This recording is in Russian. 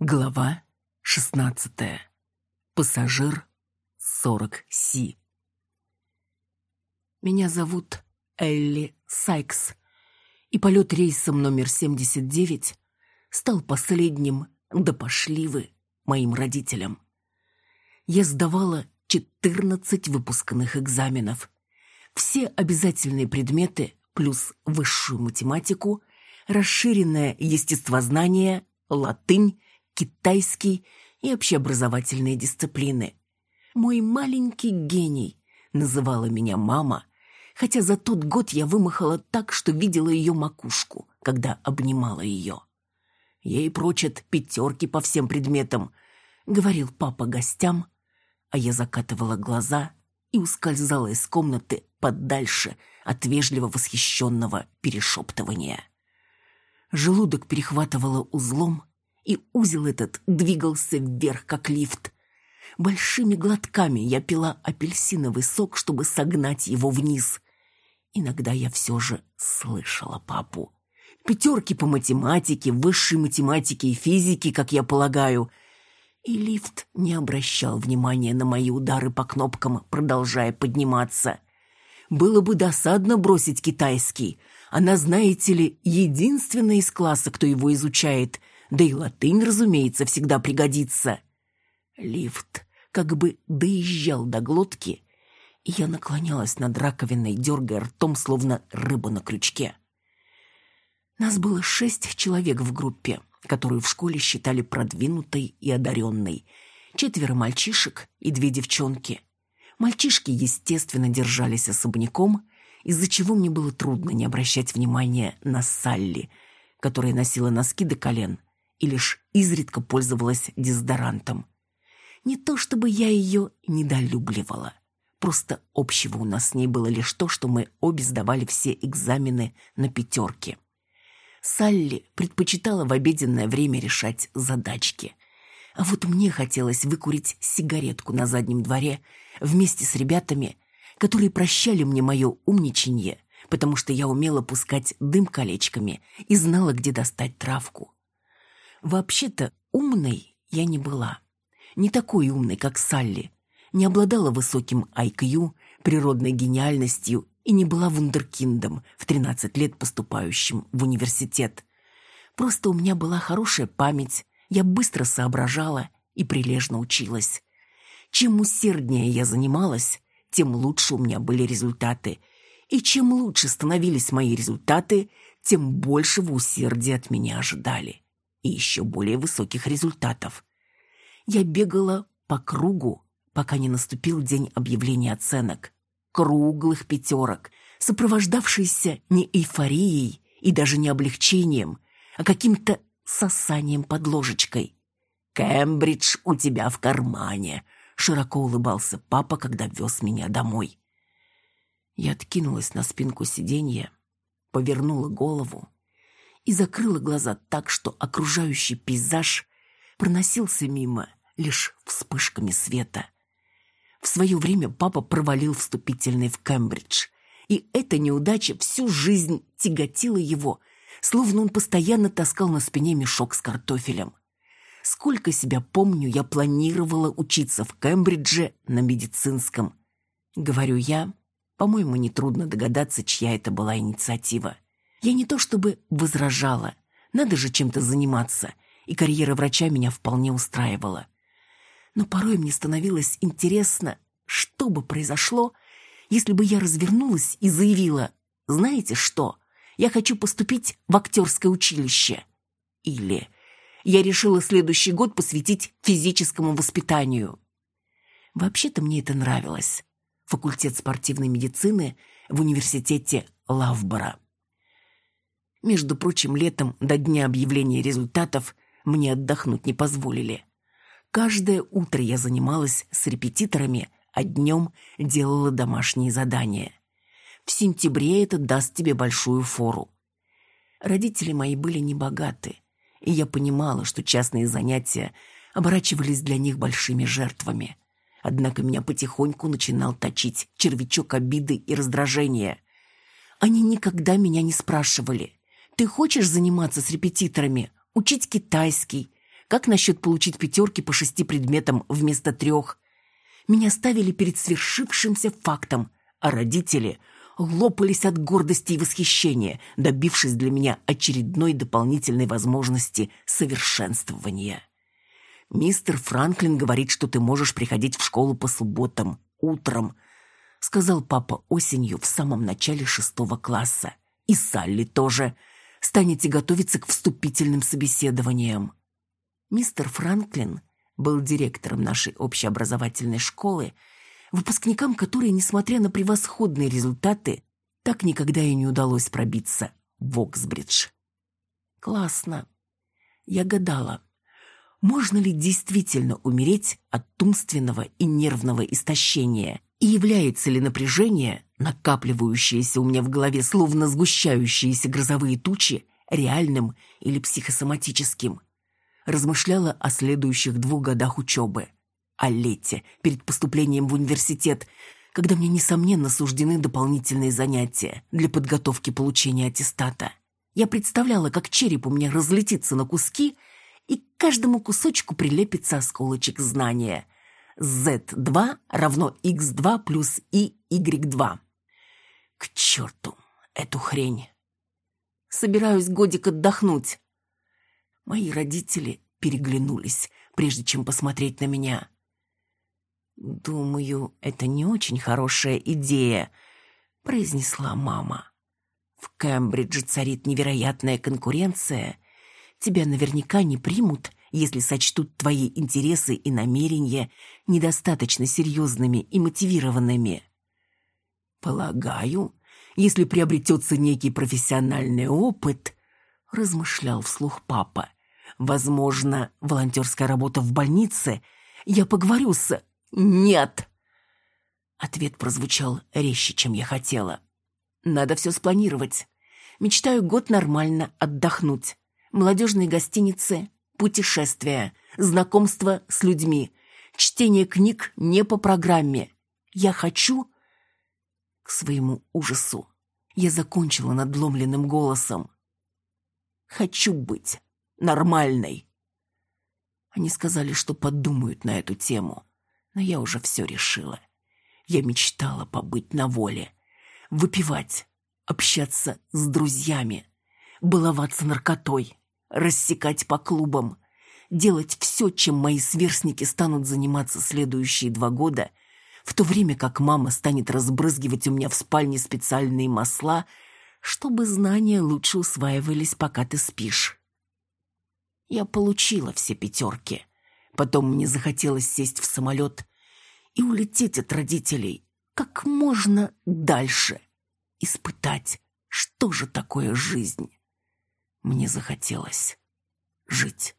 Глава 16. Пассажир 40 Си. Меня зовут Элли Сайкс, и полет рейсом номер 79 стал последним, да пошли вы, моим родителям. Я сдавала 14 выпускных экзаменов. Все обязательные предметы плюс высшую математику, расширенное естествознание, латынь, китайский и общеобразовательные дисциплины. «Мой маленький гений», — называла меня мама, хотя за тот год я вымахала так, что видела ее макушку, когда обнимала ее. Ей прочат пятерки по всем предметам, говорил папа гостям, а я закатывала глаза и ускользала из комнаты подальше от вежливо восхищенного перешептывания. Желудок перехватывало узлом, и узел этот двигался вверх, как лифт. Большими глотками я пила апельсиновый сок, чтобы согнать его вниз. Иногда я все же слышала папу. Пятерки по математике, высшей математике и физике, как я полагаю. И лифт не обращал внимания на мои удары по кнопкам, продолжая подниматься. Было бы досадно бросить китайский. Она, знаете ли, единственная из класса, кто его изучает — да и латынь, разумеется, всегда пригодится. Лифт как бы доезжал до глотки, и я наклонялась над раковиной, дергая ртом, словно рыба на крючке. Нас было шесть человек в группе, которую в школе считали продвинутой и одаренной. Четверо мальчишек и две девчонки. Мальчишки, естественно, держались особняком, из-за чего мне было трудно не обращать внимания на Салли, которая носила носки до колен, и лишь изредка пользовалась дезодорантом. Не то чтобы я ее недолюбливала. Просто общего у нас с ней было лишь то, что мы обе сдавали все экзамены на пятерки. Салли предпочитала в обеденное время решать задачки. А вот мне хотелось выкурить сигаретку на заднем дворе вместе с ребятами, которые прощали мне мое умничанье, потому что я умела пускать дым колечками и знала, где достать травку. Вообще-то умной я не была. Не такой умной, как Салли. Не обладала высоким IQ, природной гениальностью и не была вундеркиндом в 13 лет поступающим в университет. Просто у меня была хорошая память, я быстро соображала и прилежно училась. Чем усерднее я занималась, тем лучше у меня были результаты. И чем лучше становились мои результаты, тем большего усердия от меня ожидали и еще более высоких результатов. Я бегала по кругу, пока не наступил день объявления оценок. Круглых пятерок, сопровождавшийся не эйфорией и даже не облегчением, а каким-то сосанием под ложечкой. «Кембридж у тебя в кармане», — широко улыбался папа, когда вез меня домой. Я откинулась на спинку сиденья, повернула голову и закрыла глаза так, что окружающий пейзаж проносился мимо лишь вспышками света. В свое время папа провалил вступительный в Кембридж, и эта неудача всю жизнь тяготила его, словно он постоянно таскал на спине мешок с картофелем. Сколько себя помню, я планировала учиться в Кембридже на медицинском. Говорю я, по-моему, нетрудно догадаться, чья это была инициатива. Я не то чтобы возражала, надо же чем-то заниматься, и карьера врача меня вполне устраивала. Но порой мне становилось интересно, что бы произошло, если бы я развернулась и заявила, знаете что, я хочу поступить в актерское училище. Или я решила следующий год посвятить физическому воспитанию. Вообще-то мне это нравилось. Факультет спортивной медицины в университете Лавбора. Между прочим, летом до дня объявления результатов мне отдохнуть не позволили. Каждое утро я занималась с репетиторами, а днем делала домашние задания. В сентябре это даст тебе большую фору. Родители мои были небогаты, и я понимала, что частные занятия оборачивались для них большими жертвами. Однако меня потихоньку начинал точить червячок обиды и раздражения. Они никогда меня не спрашивали, ты хочешь заниматься с репетиторами, учить китайский? Как насчет получить пятерки по шести предметам вместо трех? Меня ставили перед свершившимся фактом, а родители лопались от гордости и восхищения, добившись для меня очередной дополнительной возможности совершенствования. «Мистер Франклин говорит, что ты можешь приходить в школу по субботам, утром», сказал папа осенью в самом начале шестого класса. «И Салли тоже. Станете готовиться к вступительным собеседованиям». Мистер Франклин был директором нашей общеобразовательной школы, выпускникам которой, несмотря на превосходные результаты, так никогда и не удалось пробиться в Оксбридж. Классно. Я гадала, можно ли действительно умереть от умственного и нервного истощения, и является ли напряжение, накапливающееся у меня в голове словно сгущающиеся грозовые тучи, реальным или психосоматическим размышляла о следующих двух годах учебы, о лете, перед поступлением в университет, когда мне, несомненно, суждены дополнительные занятия для подготовки получения аттестата. Я представляла, как череп у меня разлетится на куски, и к каждому кусочку прилепится осколочек знания. Z2 равно X2 плюс Y2. К черту эту хрень. Собираюсь годик отдохнуть. Мои родители переглянулись, прежде чем посмотреть на меня. «Думаю, это не очень хорошая идея», — произнесла мама. «В Кембридже царит невероятная конкуренция. Тебя наверняка не примут, если сочтут твои интересы и намерения недостаточно серьезными и мотивированными». «Полагаю, если приобретется некий профессиональный опыт», — размышлял вслух папа, Возможно, волонтерская работа в больнице. Я поговорю с... Нет! Ответ прозвучал резче, чем я хотела. Надо все спланировать. Мечтаю год нормально отдохнуть. Молодежные гостиницы, путешествия, знакомство с людьми, чтение книг не по программе. Я хочу... К своему ужасу я закончила надломленным голосом. Хочу быть нормальной. Они сказали, что подумают на эту тему, но я уже все решила. Я мечтала побыть на воле, выпивать, общаться с друзьями, баловаться наркотой, рассекать по клубам, делать все, чем мои сверстники станут заниматься следующие два года, в то время как мама станет разбрызгивать у меня в спальне специальные масла, чтобы знания лучше усваивались, пока ты спишь. Я получила все пятерки. Потом мне захотелось сесть в самолет и улететь от родителей как можно дальше. Испытать, что же такое жизнь. Мне захотелось жить.